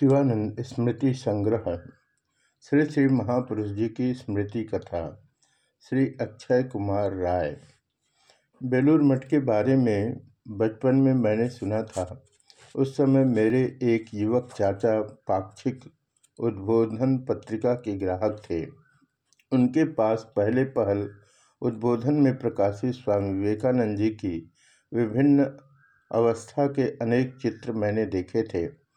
शिवानंद स्मृति संग्रह। श्री श्री महापुरुष जी की स्मृति कथा। श्री अक्षय कुमार राय। बेलूर मठ के बारे में बचपन में मैंने सुना था। उस समय मेरे एक युवक चाचा पाक्षिक उद्बोधन पत्रिका के ग्राहक थे। उनके पास पहले पहल उद्बोधन में प्रकाशित स्वामी विवेकानंद जी की विभिन्न अवस्था के अनेक चित्र मैंने देखे थे।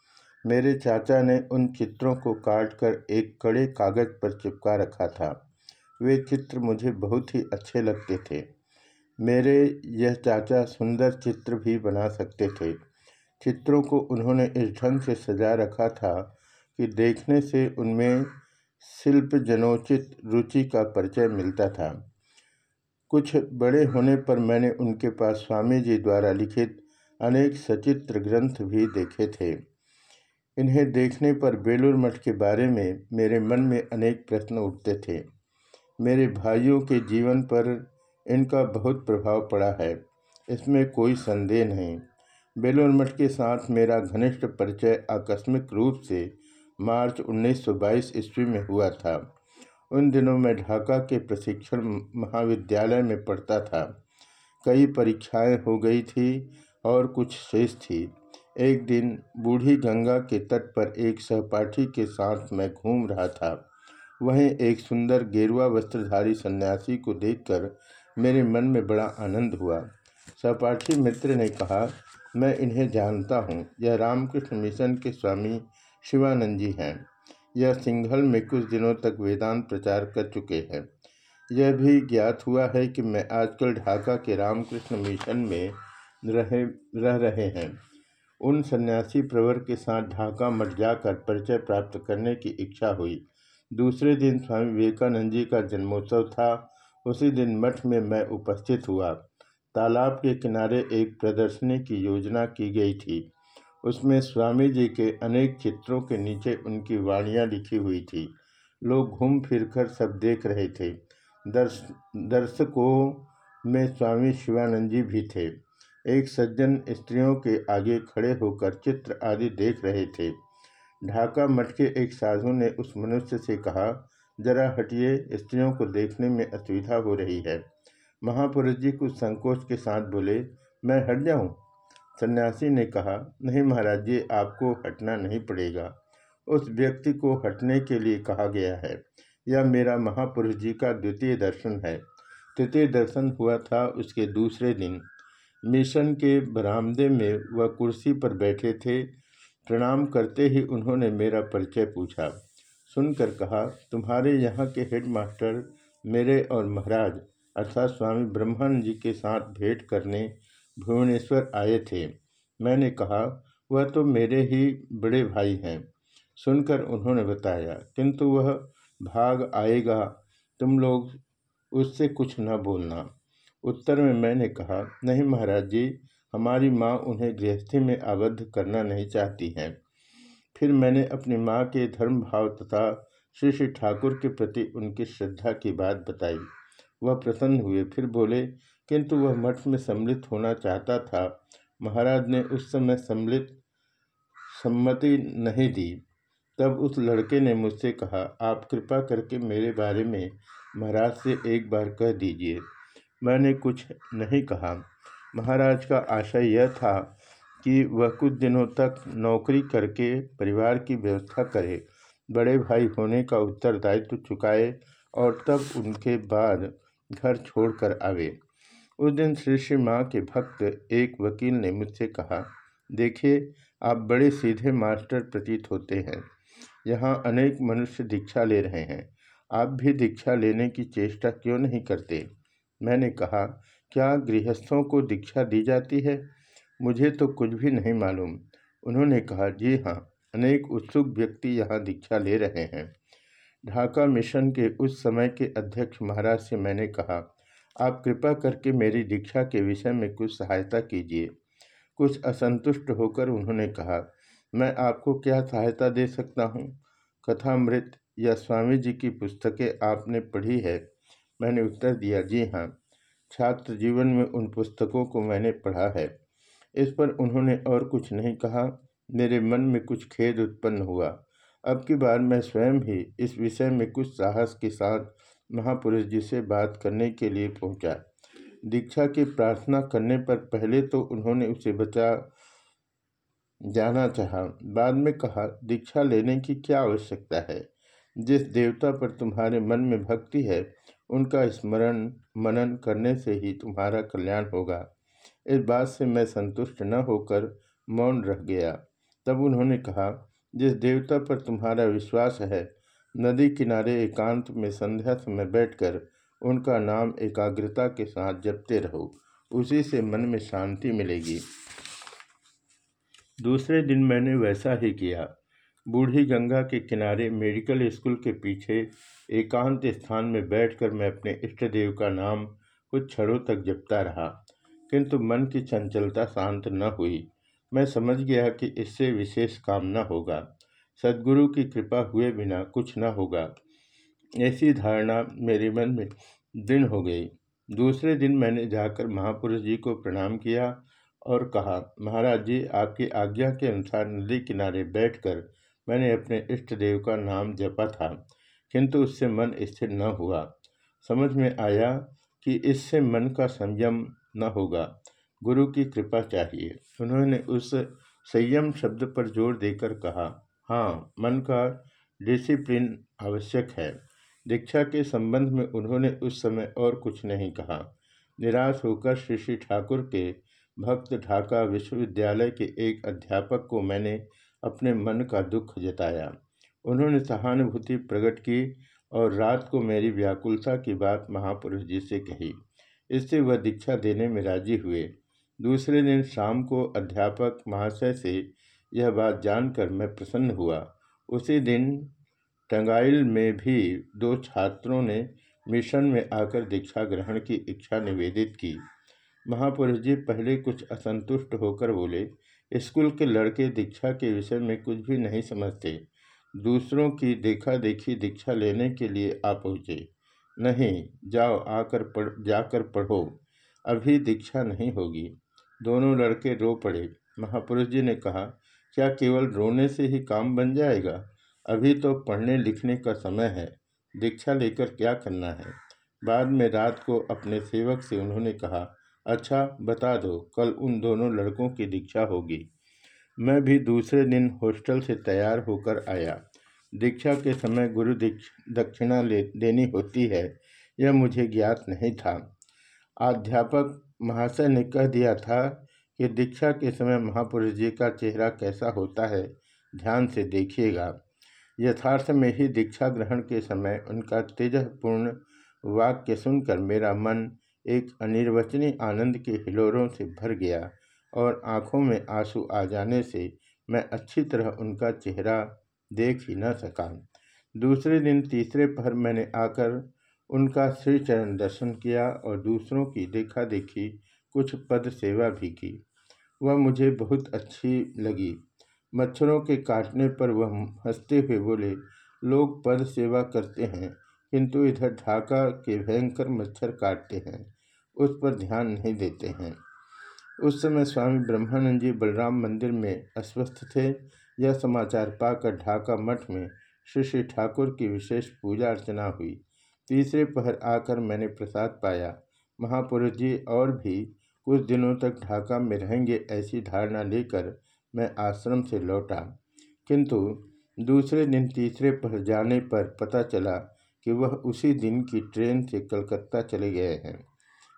मेरे चाचा ने उन चित्रों को काटकर एक कड़े कागज़ पर चिपका रखा था। वे चित्र मुझे बहुत ही अच्छे लगते थे। मेरे यह चाचा सुंदर चित्र भी बना सकते थे। चित्रों को उन्होंने इस ढंग से सजा रखा था कि देखने से उनमें शिल्प जनोचित रुचि का परिचय मिलता था। कुछ बड़े होने पर मैंने उनके पास स्वामी जी द्वारा लिखित अनेक सचित्र ग्रंथ भी देखे थे। इन्हें देखने पर बेलूर मठ के बारे में मेरे मन में अनेक प्रश्न उठते थे। मेरे भाइयों के जीवन पर इनका बहुत प्रभाव पड़ा है, इसमें कोई संदेह नहीं। बेलूर मठ के साथ मेरा घनिष्ठ परिचय आकस्मिक रूप से मार्च 1922 ईस्वी में हुआ था। उन दिनों मैं ढाका के प्रशिक्षण महाविद्यालय में पढ़ता था। कई परीक्षाएँ हो गई थी और कुछ शेष थी। एक दिन बूढ़ी गंगा के तट पर एक सहपाठी के साथ मैं घूम रहा था। वहीं एक सुंदर गेरुआ वस्त्रधारी सन्यासी को देखकर मेरे मन में बड़ा आनंद हुआ। सहपाठी मित्र ने कहा, मैं इन्हें जानता हूँ। यह रामकृष्ण मिशन के स्वामी शिवानंद जी हैं। यह सिंघल में कुछ दिनों तक वेदांत प्रचार कर चुके हैं। यह भी ज्ञात हुआ है कि मैं आजकल ढाका के रामकृष्ण मिशन में रहे, रह रहे हैं। उन सन्यासी प्रवर के साथ ढाका मठ जाकर परिचय प्राप्त करने की इच्छा हुई। दूसरे दिन स्वामी विवेकानंद जी का जन्मोत्सव था। उसी दिन मठ में मैं उपस्थित हुआ। तालाब के किनारे एक प्रदर्शनी की योजना की गई थी। उसमें स्वामी जी के अनेक चित्रों के नीचे उनकी वाणियाँ लिखी हुई थी। लोग घूम फिर कर सब देख रहे थे। दर्श, दर्शकों में स्वामी शिवानंद जी भी थे। एक सज्जन स्त्रियों के आगे खड़े होकर चित्र आदि देख रहे थे। ढाका मठ के एक साधु ने उस मनुष्य से कहा, जरा हटिए, स्त्रियों को देखने में असुविधा हो रही है। महापुरुष जी कुछ संकोच के साथ बोले, मैं हट जाऊँ? सन्यासी ने कहा, नहीं महाराज जी, आपको हटना नहीं पड़ेगा। उस व्यक्ति को हटने के लिए कहा गया है। यह मेरा महापुरुष जी का द्वितीय दर्शन है। तृतीय दर्शन हुआ था उसके दूसरे दिन। मिशन के बरामदे में वह कुर्सी पर बैठे थे। प्रणाम करते ही उन्होंने मेरा परिचय पूछा। सुनकर कहा, तुम्हारे यहाँ के हेडमास्टर मेरे और महाराज अर्थात स्वामी ब्रह्मानंद जी के साथ भेंट करने भुवनेश्वर आए थे। मैंने कहा, वह तो मेरे ही बड़े भाई हैं। सुनकर उन्होंने बताया, किंतु वह भाग आएगा। तुम लोग उससे कुछ न बोलना। उत्तर में मैंने कहा, नहीं महाराज जी, हमारी माँ उन्हें गृहस्थी में आबद्ध करना नहीं चाहती हैं। फिर मैंने अपनी माँ के धर्म भाव तथा श्री श्री ठाकुर के प्रति उनकी श्रद्धा की बात बताई। वह प्रसन्न हुए, फिर बोले, किंतु वह मठ में सम्मिलित होना चाहता था। महाराज ने उस समय सम्मिलित सम्मति नहीं दी। तब उस लड़के ने मुझसे कहा, आप कृपा करके मेरे बारे में महाराज से एक बार कह दीजिए। मैंने कुछ नहीं कहा। महाराज का आशय यह था कि वह कुछ दिनों तक नौकरी करके परिवार की व्यवस्था करे। बड़े भाई होने का उत्तरदायित्व चुकाए और तब उनके बाद घर छोड़कर आवे। उस दिन श्री श्री माँ के भक्त एक वकील ने मुझसे कहा, देखिए, आप बड़े सीधे मास्टर प्रतीत होते हैं। यहाँ अनेक मनुष्य दीक्षा ले रहे हैं। आप भी दीक्षा लेने की चेष्टा क्यों नहीं करते? मैंने कहा, क्या गृहस्थों को दीक्षा दी जाती है? मुझे तो कुछ भी नहीं मालूम। उन्होंने कहा, जी हाँ अनेक उत्सुक व्यक्ति यहाँ दीक्षा ले रहे हैं। ढाका मिशन के उस समय के अध्यक्ष महाराज से मैंने कहा, आप कृपा करके मेरी दीक्षा के विषय में कुछ सहायता कीजिए। कुछ असंतुष्ट होकर उन्होंने कहा, मैं आपको क्या सहायता दे सकता हूँ? कथामृत या स्वामी जी की पुस्तकें आपने पढ़ी है। मैंने उत्तर दिया, जी हाँ छात्र जीवन में उन पुस्तकों को मैंने पढ़ा है। इस पर उन्होंने और कुछ नहीं कहा। मेरे मन में कुछ खेद उत्पन्न हुआ। अब की बार मैं स्वयं ही इस विषय में कुछ साहस के साथ महापुरुष जी से बात करने के लिए पहुँचा। दीक्षा की प्रार्थना करने पर पहले तो उन्होंने उसे बचा, जाना चाहा। बाद में कहा, दीक्षा लेने की क्या आवश्यकता है? जिस देवता पर तुम्हारे मन में भक्ति है उनका स्मरण मनन करने से ही तुम्हारा कल्याण होगा। इस बात से मैं संतुष्ट न होकर मौन रह गया। तब उन्होंने कहा, जिस देवता पर तुम्हारा विश्वास है, नदी किनारे एकांत में संध्या समय बैठकर उनका नाम एकाग्रता के साथ जपते रहो, उसी से मन में शांति मिलेगी। दूसरे दिन मैंने वैसा ही किया। बूढ़ी गंगा के किनारे मेडिकल स्कूल के पीछे एकांत स्थान में बैठकर मैं अपने इष्ट देव का नाम कुछ क्षणों तक जपता रहा, किंतु मन की चंचलता शांत न हुई। मैं समझ गया कि इससे विशेष काम न होगा। सदगुरु की कृपा हुए बिना कुछ न होगा। ऐसी धारणा मेरे मन में दृढ़ हो गई। दूसरे दिन मैंने जाकर महापुरुष जी को प्रणाम किया और कहा, महाराज जी, आपकी आज्ञा के अनुसार नदी किनारे बैठकर मैंने अपने इष्ट देव का नाम जपा था, किंतु उससे मन स्थिर न हुआ। समझ में आया कि इससे मन का संयम न होगा। गुरु की कृपा चाहिए। उन्होंने उस संयम शब्द पर ज़ोर देकर कहा हाँ मन का डिसिप्लिन आवश्यक है। दीक्षा के संबंध में उन्होंने उस समय और कुछ नहीं कहा। निराश होकर श्री श्री ठाकुर के भक्त ढाका विश्वविद्यालय के एक अध्यापक को मैंने अपने मन का दुख जताया। उन्होंने सहानुभूति प्रकट की और रात को मेरी व्याकुलता की बात महापुरुष जी से कही। इससे वह दीक्षा देने में राज़ी हुए। दूसरे दिन शाम को अध्यापक महाशय से यह बात जानकर मैं प्रसन्न हुआ। उसी दिन टंगाइल में भी दो छात्रों ने मिशन में आकर दीक्षा ग्रहण की इच्छा निवेदित की। महापुरुष जी पहले कुछ असंतुष्ट होकर बोले स्कूल के लड़के दीक्षा के विषय में कुछ भी नहीं समझते। दूसरों की देखा देखी दीक्षा लेने के लिए आ पहुँचे। नहीं, जाओ, आकर पढ़, जाकर पढ़ो। अभी दीक्षा नहीं होगी। दोनों लड़के रो पड़े। महापुरुष जी ने कहा, क्या केवल रोने से ही काम बन जाएगा? अभी तो पढ़ने लिखने का समय है। दीक्षा लेकर क्या करना है? बाद में रात को अपने सेवक से उन्होंने कहा अच्छा बता दो, कल उन दोनों लड़कों की दीक्षा होगी। मैं भी दूसरे दिन हॉस्टल से तैयार होकर आया। दीक्षा के समय गुरु दक्षिणा ले, देनी होती है, यह मुझे ज्ञात नहीं था। अध्यापक महाशय ने कह दिया था कि दीक्षा के समय महापुरुष जी का चेहरा कैसा होता है, ध्यान से देखिएगा। यथार्थ में ही दीक्षा ग्रहण के समय उनका तेजपूर्ण वाक्य सुनकर मेरा मन एक अनिर्वचनीय आनंद के हिलोरों से भर गया और आँखों में आँसू आ जाने से मैं अच्छी तरह उनका चेहरा देख ही न सका। दूसरे दिन तीसरे पहर मैंने आकर उनका श्री चरण दर्शन किया और दूसरों की देखा देखी कुछ पद सेवा भी की। वह मुझे बहुत अच्छी लगी। मच्छरों के काटने पर वह हँसते हुए बोले, लोग पद सेवा करते हैं। किंतु इधर ढाका के भयंकर मच्छर काटते हैं, उस पर ध्यान नहीं देते हैं। उस समय स्वामी ब्रह्मानंद जी बलराम मंदिर में अस्वस्थ थे। यह समाचार पाकर ढाका मठ में श्री श्री ठाकुर की विशेष पूजा अर्चना हुई। तीसरे पहर आकर मैंने प्रसाद पाया। महापुरुष जी और भी कुछ दिनों तक ढाका में रहेंगे ऐसी धारणा लेकर मैं आश्रम से लौटा। किंतु दूसरे दिन तीसरे पहर जाने पर पता चला कि वह उसी दिन की ट्रेन से कलकत्ता चले गए हैं।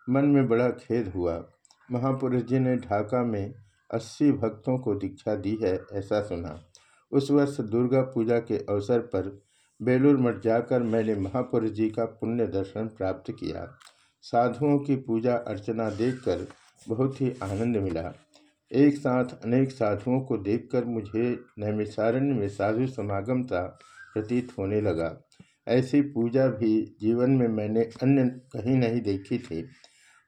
मन में बड़ा खेद हुआ। महापुरुष जी ने ढाका में अस्सी भक्तों को दीक्षा दी है, ऐसा सुना। उस वर्ष दुर्गा पूजा के अवसर पर बेलूर मठ जाकर मैंने महापुरुष जी का पुण्य दर्शन प्राप्त किया। साधुओं की पूजा अर्चना देखकर बहुत ही आनंद मिला। एक साथ अनेक साधुओं को देखकर मुझे नैमिसारण्य में साधु समागम का प्रतीत होने लगा। ऐसी पूजा भी जीवन में मैंने अन्य कहीं नहीं देखी थी।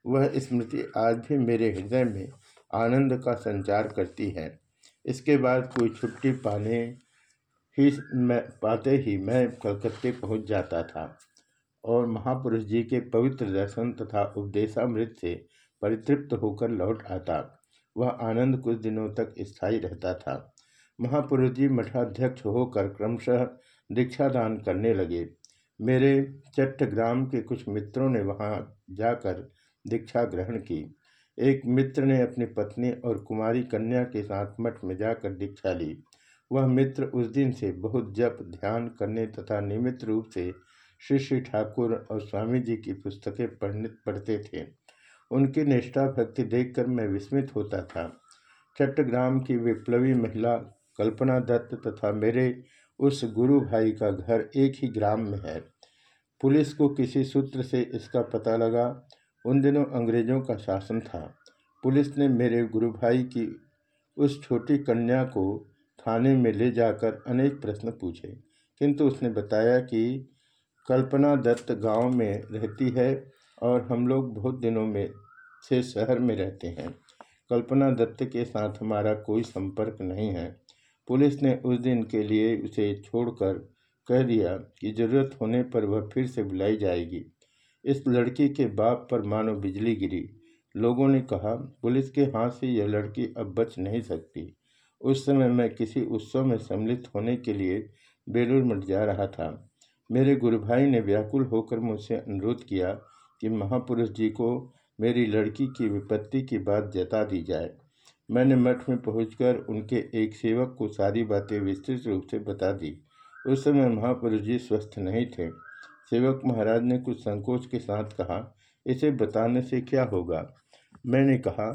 वह स्मृति आज भी मेरे हृदय में आनंद का संचार करती है। इसके बाद कोई छुट्टी पाने ही मैं, पाते ही मैं कलकत्ते पहुँच जाता था और महापुरुष जी के पवित्र दर्शन तथा उपदेशामृत से परितृप्त होकर लौट आता। वह आनंद कुछ दिनों तक स्थायी रहता था। महापुरुष जी मठाध्यक्ष होकर क्रमशः दीक्षादान करने लगे। मेरे चट्टग्राम के कुछ मित्रों ने वहाँ जाकर दीक्षा ग्रहण की। एक मित्र ने अपनी पत्नी और कुमारी कन्या के साथ मठ में जाकर दीक्षा ली। वह मित्र उस दिन से बहुत जप, ध्यान करने तथा नियमित रूप से श्री श्री ठाकुर और स्वामी जी की पुस्तकें पढ़ने, पढ़ते थे। उनकी निष्ठा भक्ति देखकर मैं विस्मित होता था। चट्टग्राम की विप्लवी महिला कल्पना दत्त तथा मेरे उस गुरु भाई का घर एक ही ग्राम में है। पुलिस को किसी सूत्र से इसका पता लगा। उन दिनों अंग्रेज़ों का शासन था। पुलिस ने मेरे गुरु भाई की उस छोटी कन्या को थाने में ले जाकर अनेक प्रश्न पूछे। किंतु उसने बताया कि कल्पना दत्त गाँव में रहती है और हम लोग बहुत दिनों में से शहर में रहते हैं। कल्पना दत्त के साथ हमारा कोई संपर्क नहीं है। पुलिस ने उस दिन के लिए उसे छोड़कर कह दिया कि ज़रूरत होने पर वह फिर से बुलाई जाएगी। इस लड़की के बाप पर मानो बिजली गिरी। लोगों ने कहा, पुलिस के हाथ से यह लड़की अब बच नहीं सकती। उस समय मैं किसी उत्सव में सम्मिलित होने के लिए बेलूर मठ जा रहा था। मेरे गुरु भाई ने व्याकुल होकर मुझसे अनुरोध किया कि महापुरुष जी को मेरी लड़की की विपत्ति की बात जता दी जाए। मैंने मठ में पहुंचकर उनके एक सेवक को सारी बातें विस्तृत रूप से बता दी। उस समय महापुरुष जी स्वस्थ नहीं थे। सेवक महाराज ने कुछ संकोच के साथ कहा, इसे बताने से क्या होगा? मैंने कहा,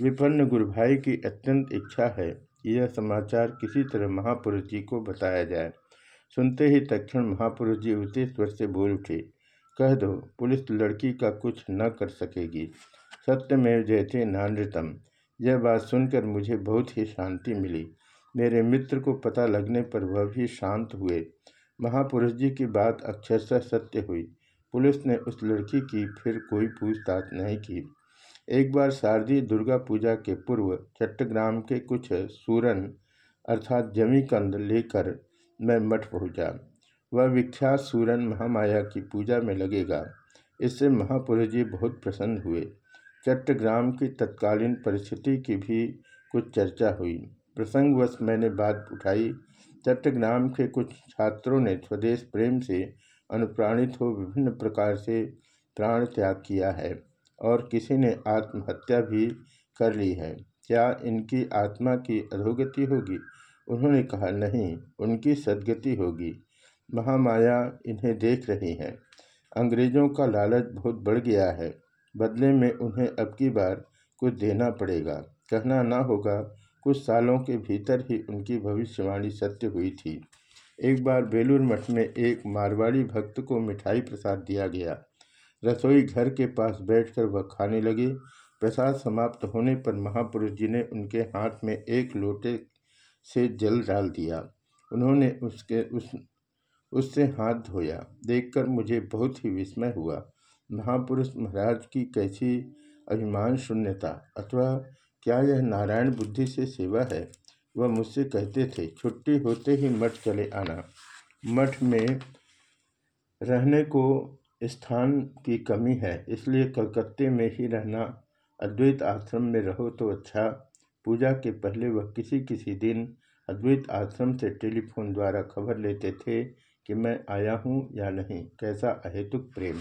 विपन्न गुरु भाई की अत्यंत इच्छा है यह समाचार किसी तरह महापुरुष जी को बताया जाए। सुनते ही तक्षण महापुरुष जी उसी स्वर से बोल उठे, कह दो, पुलिस लड़की का कुछ न कर सकेगी। सत्यमेव जयते नानृतम यह बात सुनकर मुझे बहुत ही शांति मिली। मेरे मित्र को पता लगने पर वह भी शांत हुए। महापुरुष जी की बात अक्षरशः सत्य हुई। पुलिस ने उस लड़की की फिर कोई पूछताछ नहीं की। एक बार शारदीय दुर्गा पूजा के पूर्व चट्टग्राम के कुछ सूरन अर्थात जमीकंद लेकर मैं मठ पहुँचा। वह विख्यात सूरन महामाया की पूजा में लगेगा। इससे महापुरुष जी बहुत प्रसन्न हुए। चट्टग्राम की तत्कालीन परिस्थिति की भी कुछ चर्चा हुई। प्रसंगवश मैंने बात उठाई। चट्टग्राम के कुछ छात्रों ने स्वदेश प्रेम से अनुप्राणित हो विभिन्न प्रकार से प्राण त्याग किया है और किसी ने आत्महत्या भी कर ली है। क्या इनकी आत्मा की अधोगति होगी? उन्होंने कहा, नहीं, उनकी सदगति होगी। महामाया इन्हें देख रही है। अंग्रेज़ों का लालच बहुत बढ़ गया है। बदले में उन्हें अब की बार कुछ देना पड़ेगा। कहना ना होगा, कुछ सालों के भीतर ही उनकी भविष्यवाणी सत्य हुई थी। एक बार बेलूर मठ में एक मारवाड़ी भक्त को मिठाई प्रसाद दिया गया। रसोई घर के पास बैठकर वह खाने लगे। प्रसाद समाप्त होने पर महापुरुष जी ने उनके हाथ में एक लोटे से जल डाल दिया। उन्होंने उसके, उस, उससे हाथ धोया। देखकर मुझे बहुत ही विस्मय हुआ। महापुरुष महाराज की कैसी अभिमान शून्यता अथवा क्या यह नारायण बुद्धि से सेवा है? वह मुझसे कहते थे, छुट्टी होते ही मठ चले आना। मठ में रहने को स्थान की कमी है, इसलिए कलकत्ते में ही रहना अद्वैत आश्रम में रहो तो अच्छा। पूजा के पहले वह किसी किसी दिन अद्वैत आश्रम से टेलीफोन द्वारा खबर लेते थे कि मैं आया हूँ या नहीं। कैसा अहेतुक प्रेम।